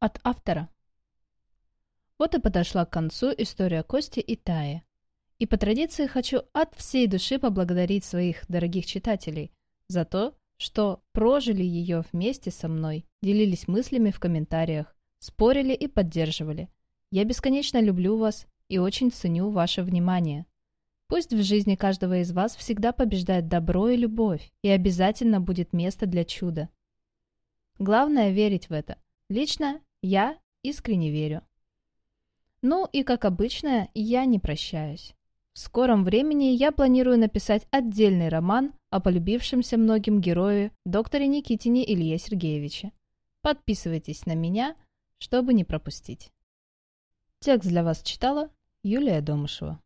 От автора. Вот и подошла к концу история Кости и Таи. И по традиции хочу от всей души поблагодарить своих дорогих читателей за то, что прожили ее вместе со мной, делились мыслями в комментариях, спорили и поддерживали. Я бесконечно люблю вас и очень ценю ваше внимание. Пусть в жизни каждого из вас всегда побеждает добро и любовь, и обязательно будет место для чуда. Главное верить в это. Лично я искренне верю. Ну и как обычно, я не прощаюсь. В скором времени я планирую написать отдельный роман о полюбившемся многим герою докторе Никитине Илье Сергеевиче. Подписывайтесь на меня, чтобы не пропустить. Текст для вас читала Юлия Домышева.